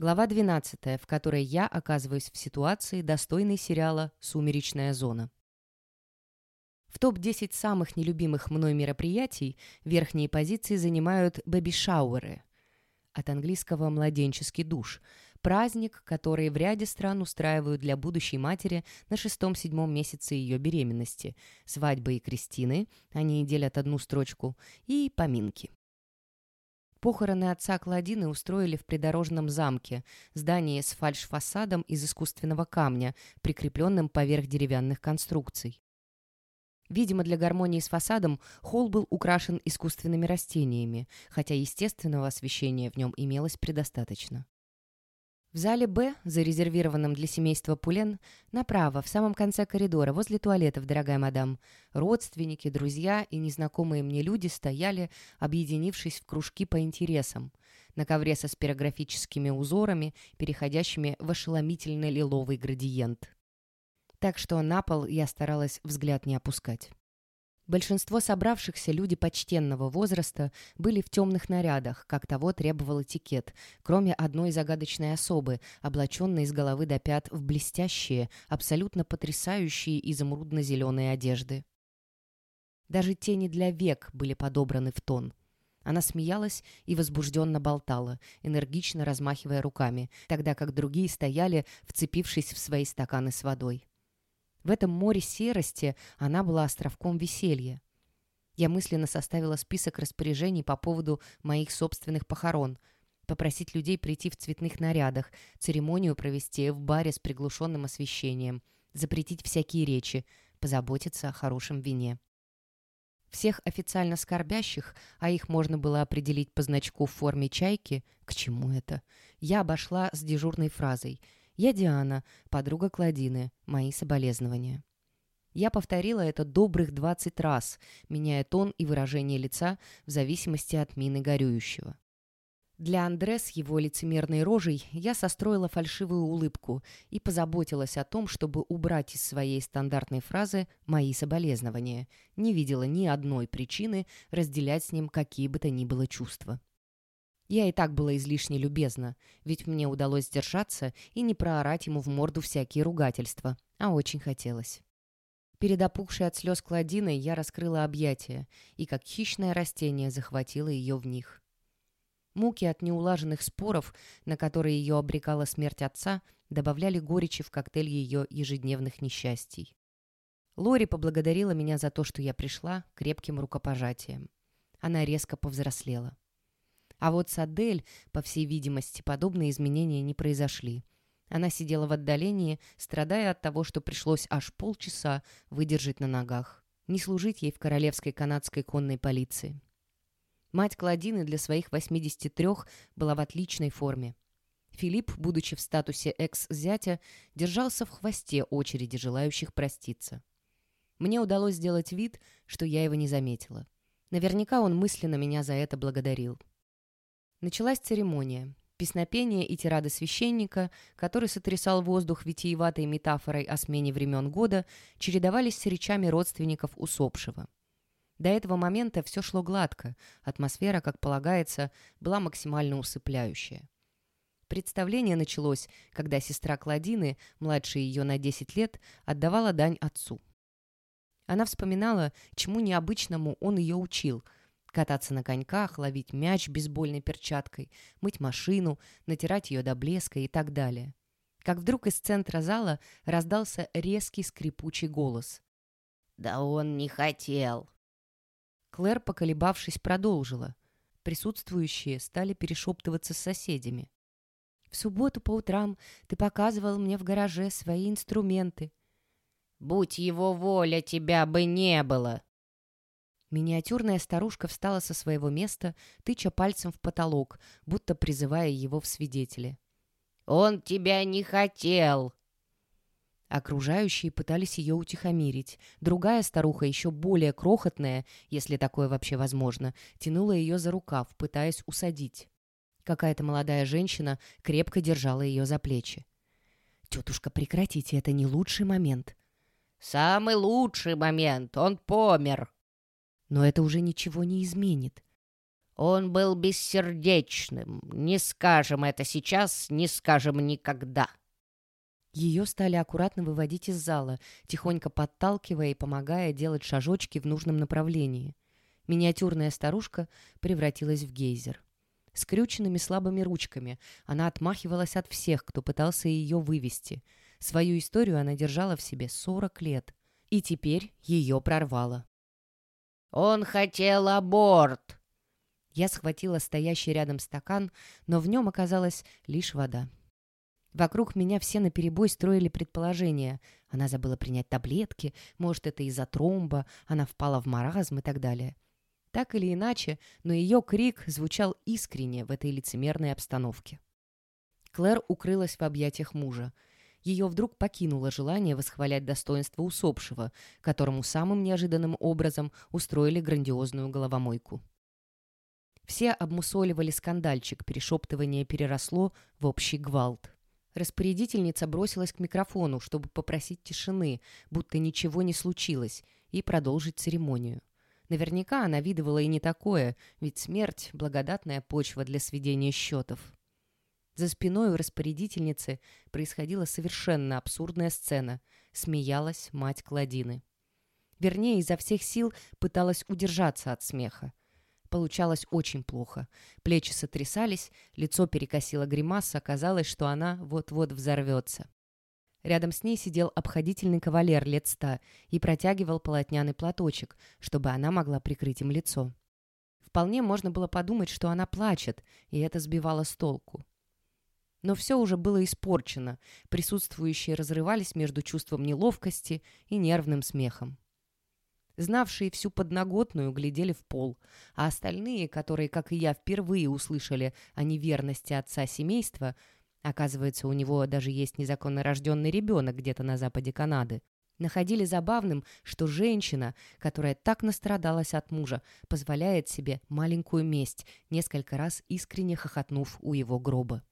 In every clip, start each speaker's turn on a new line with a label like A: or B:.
A: Глава 12, в которой я оказываюсь в ситуации, достойной сериала «Сумеречная зона». В топ-10 самых нелюбимых мной мероприятий верхние позиции занимают бэби-шауэры. От английского «младенческий душ», праздник, который в ряде стран устраивают для будущей матери на шестом-седьмом месяце ее беременности, свадьбы и крестины, они делят одну строчку, и поминки. Похороны отца Кладины устроили в придорожном замке, здании с фальш-фасадом из искусственного камня, прикрепленным поверх деревянных конструкций. Видимо, для гармонии с фасадом холл был украшен искусственными растениями, хотя естественного освещения в нем имелось предостаточно. В зале «Б», зарезервированном для семейства Пулен, направо, в самом конце коридора, возле туалетов, дорогая мадам, родственники, друзья и незнакомые мне люди стояли, объединившись в кружки по интересам, на ковре со спирографическими узорами, переходящими в ошеломительный лиловый градиент. Так что на пол я старалась взгляд не опускать. Большинство собравшихся, люди почтенного возраста, были в темных нарядах, как того требовал этикет, кроме одной загадочной особы, облаченной с головы до пят в блестящие, абсолютно потрясающие изумрудно-зеленые одежды. Даже тени для век были подобраны в тон. Она смеялась и возбужденно болтала, энергично размахивая руками, тогда как другие стояли, вцепившись в свои стаканы с водой. В этом море серости она была островком веселья. Я мысленно составила список распоряжений по поводу моих собственных похорон. Попросить людей прийти в цветных нарядах, церемонию провести в баре с приглушенным освещением, запретить всякие речи, позаботиться о хорошем вине. Всех официально скорбящих, а их можно было определить по значку в форме чайки, к чему это, я обошла с дежурной фразой – «Я Диана, подруга Кладины. Мои соболезнования». Я повторила это добрых двадцать раз, меняя тон и выражение лица в зависимости от мины горюющего. Для Андре с его лицемерной рожей я состроила фальшивую улыбку и позаботилась о том, чтобы убрать из своей стандартной фразы «мои соболезнования». Не видела ни одной причины разделять с ним какие бы то ни было чувства. Я и так была излишне любезна, ведь мне удалось сдержаться и не проорать ему в морду всякие ругательства, а очень хотелось. Перед опухшей от слез Кладиной я раскрыла объятия и, как хищное растение, захватила ее в них. Муки от неулаженных споров, на которые ее обрекала смерть отца, добавляли горечи в коктейль ее ежедневных несчастий. Лори поблагодарила меня за то, что я пришла, крепким рукопожатием. Она резко повзрослела. А вот с Адель, по всей видимости, подобные изменения не произошли. Она сидела в отдалении, страдая от того, что пришлось аж полчаса выдержать на ногах. Не служить ей в королевской канадской конной полиции. Мать Кладины для своих 83 была в отличной форме. Филипп, будучи в статусе экс-зятя, держался в хвосте очереди желающих проститься. Мне удалось сделать вид, что я его не заметила. Наверняка он мысленно меня за это благодарил. Началась церемония. Песнопение и тирады священника, который сотрясал воздух витиеватой метафорой о смене времен года, чередовались с речами родственников усопшего. До этого момента все шло гладко, атмосфера, как полагается, была максимально усыпляющая. Представление началось, когда сестра Кладины, младшая ее на 10 лет, отдавала дань отцу. Она вспоминала, чему необычному он ее учил – Кататься на коньках, ловить мяч бейсбольной перчаткой, мыть машину, натирать ее до блеска и так далее. Как вдруг из центра зала раздался резкий скрипучий голос. «Да он не хотел!» Клэр, поколебавшись, продолжила. Присутствующие стали перешептываться с соседями. «В субботу по утрам ты показывал мне в гараже свои инструменты». «Будь его воля, тебя бы не было!» Миниатюрная старушка встала со своего места, тыча пальцем в потолок, будто призывая его в свидетели. «Он тебя не хотел!» Окружающие пытались ее утихомирить. Другая старуха, еще более крохотная, если такое вообще возможно, тянула ее за рукав, пытаясь усадить. Какая-то молодая женщина крепко держала ее за плечи. «Тетушка, прекратите, это не лучший момент». «Самый лучший момент! Он помер!» Но это уже ничего не изменит.
B: Он был бессердечным. Не скажем это сейчас, не скажем никогда.
A: Ее стали аккуратно выводить из зала, тихонько подталкивая и помогая делать шажочки в нужном направлении. Миниатюрная старушка превратилась в гейзер. Скрюченными слабыми ручками она отмахивалась от всех, кто пытался ее вывести. Свою историю она держала в себе 40 лет. И теперь ее прорвало.
B: «Он хотел аборт!»
A: Я схватила стоящий рядом стакан, но в нем оказалась лишь вода. Вокруг меня все наперебой строили предположения. Она забыла принять таблетки, может, это из-за тромба, она впала в маразм и так далее. Так или иначе, но ее крик звучал искренне в этой лицемерной обстановке. Клэр укрылась в объятиях мужа. Ее вдруг покинуло желание восхвалять достоинство усопшего, которому самым неожиданным образом устроили грандиозную головомойку. Все обмусоливали скандальчик, перешептывание переросло в общий гвалт. Распорядительница бросилась к микрофону, чтобы попросить тишины, будто ничего не случилось, и продолжить церемонию. Наверняка она видывала и не такое, ведь смерть — благодатная почва для сведения счетов. За спиной у распорядительницы происходила совершенно абсурдная сцена. Смеялась мать Кладины. Вернее, изо всех сил пыталась удержаться от смеха. Получалось очень плохо. Плечи сотрясались, лицо перекосило гримаса, оказалось, что она вот-вот взорвется. Рядом с ней сидел обходительный кавалер лет ста и протягивал полотняный платочек, чтобы она могла прикрыть им лицо. Вполне можно было подумать, что она плачет, и это сбивало с толку. Но все уже было испорчено, присутствующие разрывались между чувством неловкости и нервным смехом. Знавшие всю подноготную глядели в пол, а остальные, которые, как и я, впервые услышали о неверности отца семейства, оказывается, у него даже есть незаконно рожденный ребенок где-то на западе Канады, находили забавным, что женщина, которая так настрадалась от мужа, позволяет себе маленькую месть, несколько раз искренне хохотнув у его гроба.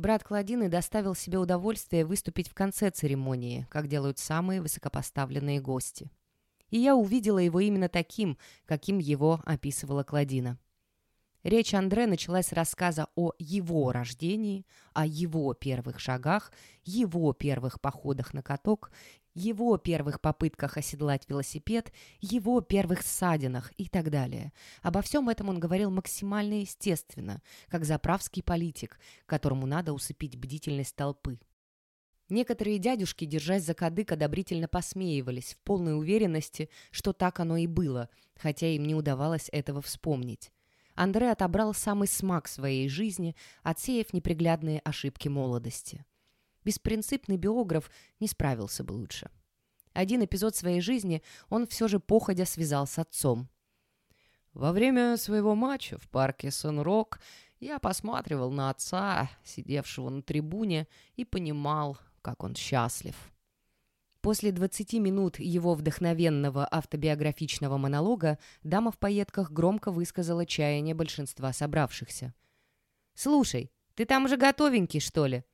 A: Брат Кладины доставил себе удовольствие выступить в конце церемонии, как делают самые высокопоставленные гости и я увидела его именно таким, каким его описывала Кладина. Речь Андре началась с рассказа о его рождении, о его первых шагах, его первых походах на каток, его первых попытках оседлать велосипед, его первых ссадинах и так далее. Обо всем этом он говорил максимально естественно, как заправский политик, которому надо усыпить бдительность толпы. Некоторые дядюшки, держась за кадык, одобрительно посмеивались, в полной уверенности, что так оно и было, хотя им не удавалось этого вспомнить. Андре отобрал самый смак своей жизни, отсеяв неприглядные ошибки молодости. Беспринципный биограф не справился бы лучше. Один эпизод своей жизни он все же походя связал с отцом. «Во время своего матча в парке Сон-Рок я посматривал на отца, сидевшего на трибуне, и понимал, как он счастлив. После 20 минут его вдохновенного автобиографичного монолога дама в пайетках громко высказала чаяние большинства собравшихся. «Слушай, ты там уже готовенький, что ли?»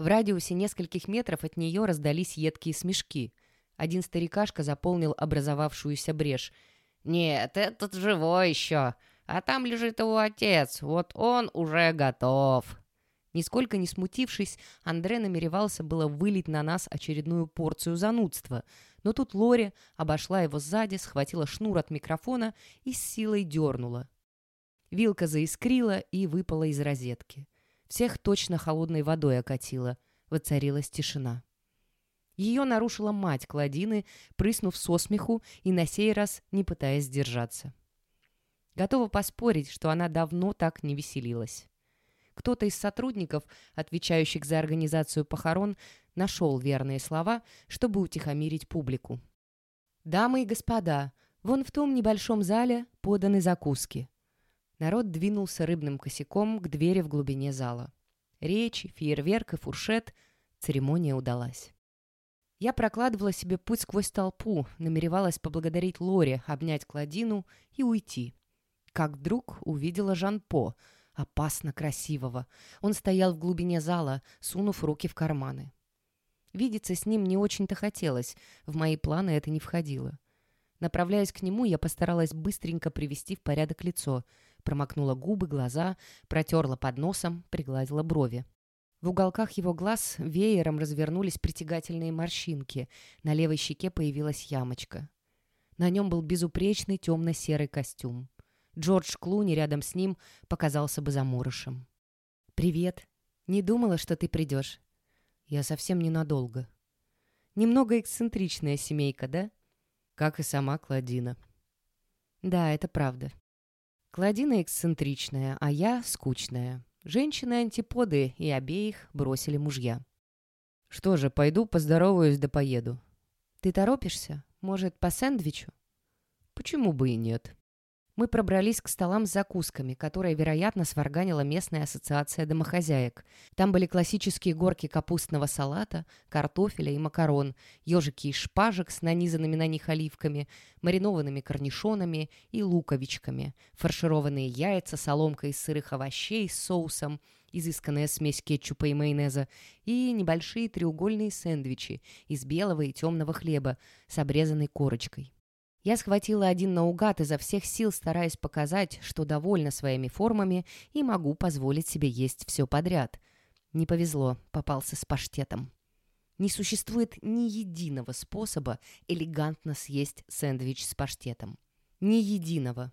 A: В радиусе нескольких метров от нее раздались едкие смешки. Один старикашка заполнил образовавшуюся брешь. «Нет, этот живой еще, а там лежит его отец, вот он уже готов». Нисколько не смутившись, Андре намеревался было вылить на нас очередную порцию занудства, но тут Лори обошла его сзади, схватила шнур от микрофона и с силой дернула. Вилка заискрила и выпала из розетки. Всех точно холодной водой окатила. Воцарилась тишина. Ее нарушила мать Кладины, прыснув со смеху и на сей раз не пытаясь сдержаться. Готова поспорить, что она давно так не веселилась. Кто-то из сотрудников, отвечающих за организацию похорон, нашел верные слова, чтобы утихомирить публику. «Дамы и господа, вон в том небольшом зале поданы закуски». Народ двинулся рыбным косяком к двери в глубине зала. Речи, фейерверк и фуршет. Церемония удалась. Я прокладывала себе путь сквозь толпу, намеревалась поблагодарить Лори, обнять Кладину и уйти. Как вдруг увидела Жан-По — опасно красивого. Он стоял в глубине зала, сунув руки в карманы. Видеться с ним не очень-то хотелось, в мои планы это не входило. Направляясь к нему, я постаралась быстренько привести в порядок лицо. Промокнула губы, глаза, протерла под носом, пригладила брови. В уголках его глаз веером развернулись притягательные морщинки. На левой щеке появилась ямочка. На нем был безупречный темно-серый костюм. Джордж Клуни рядом с ним показался бы заморышем. «Привет. Не думала, что ты придешь. Я совсем ненадолго. Немного эксцентричная семейка, да? Как и сама Кладина. Да, это правда. Кладина эксцентричная, а я скучная. Женщины-антиподы, и обеих бросили мужья. Что же, пойду поздороваюсь да поеду. Ты торопишься? Может, по сэндвичу? Почему бы и нет? Мы пробрались к столам с закусками, которые, вероятно, сварганила местная ассоциация домохозяек. Там были классические горки капустного салата, картофеля и макарон, ежики из шпажек с нанизанными на них оливками, маринованными корнишонами и луковичками, фаршированные яйца, соломка из сырых овощей с соусом, изысканная смесь кетчупа и майонеза и небольшие треугольные сэндвичи из белого и темного хлеба с обрезанной корочкой. Я схватила один наугад изо всех сил, стараясь показать, что довольна своими формами и могу позволить себе есть все подряд. Не повезло, попался с паштетом. Не существует ни единого способа элегантно съесть сэндвич с паштетом. Ни единого.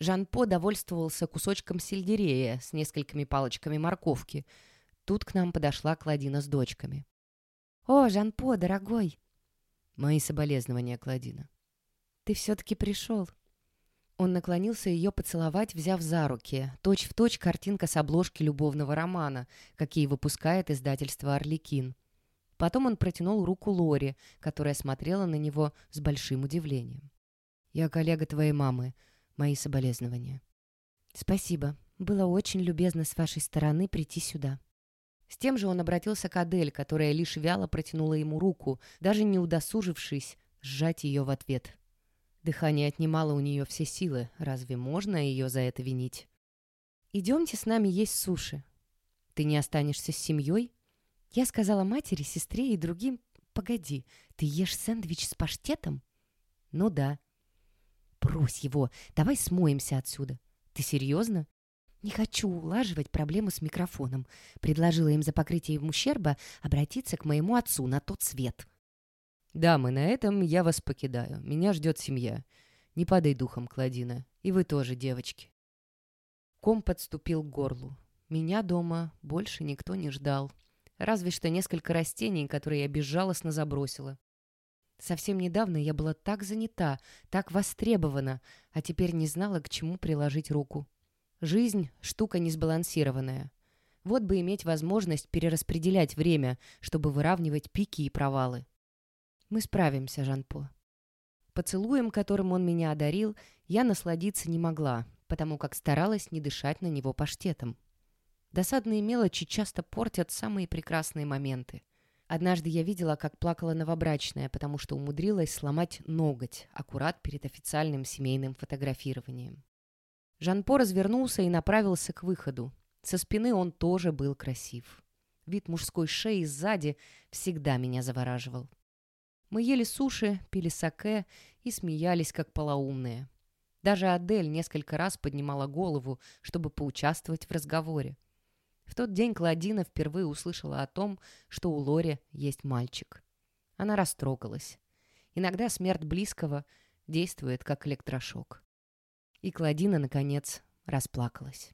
A: Жан-По довольствовался кусочком сельдерея с несколькими палочками морковки. Тут к нам подошла Кладина с дочками. «О, Жан-По, дорогой!» «Мои соболезнования, Кладина. «Ты все-таки пришел». Он наклонился ее поцеловать, взяв за руки. Точь-в-точь точь картинка с обложки любовного романа, какие выпускает издательство «Орликин». Потом он протянул руку Лори, которая смотрела на него с большим удивлением. «Я коллега твоей мамы. Мои соболезнования». «Спасибо. Было очень любезно с вашей стороны прийти сюда». С тем же он обратился к Адель, которая лишь вяло протянула ему руку, даже не удосужившись сжать ее в ответ. Дыхание отнимало у нее все силы. Разве можно ее за это винить? «Идемте с нами есть суши. Ты не останешься с семьей?» Я сказала матери, сестре и другим, «Погоди, ты ешь сэндвич с паштетом?» «Ну да». «Брось его, давай смоемся отсюда». «Ты серьезно?» «Не хочу улаживать проблему с микрофоном», — предложила им за покрытием ущерба обратиться к моему отцу на тот свет.
C: «Дамы, на этом я вас покидаю. Меня ждет семья. Не падай духом, Кладина. И вы тоже, девочки».
A: Ком подступил к горлу. Меня дома больше никто не ждал. Разве что несколько растений, которые я безжалостно забросила. Совсем недавно я была так занята, так востребована, а теперь не знала, к чему приложить руку. Жизнь — штука несбалансированная. Вот бы иметь возможность перераспределять время, чтобы выравнивать пики и провалы. Мы справимся, Жан-По. Поцелуем, которым он меня одарил, я насладиться не могла, потому как старалась не дышать на него паштетом. Досадные мелочи часто портят самые прекрасные моменты. Однажды я видела, как плакала новобрачная, потому что умудрилась сломать ноготь аккурат перед официальным семейным фотографированием. Жан-По развернулся и направился к выходу. Со спины он тоже был красив. Вид мужской шеи сзади всегда меня завораживал. Мы ели суши, пили саке и смеялись, как полоумные. Даже Адель несколько раз поднимала голову, чтобы поучаствовать в разговоре. В тот день Кладина впервые услышала о том, что у Лори есть мальчик. Она растрогалась. Иногда смерть близкого действует как электрошок. И Кладина, наконец, расплакалась.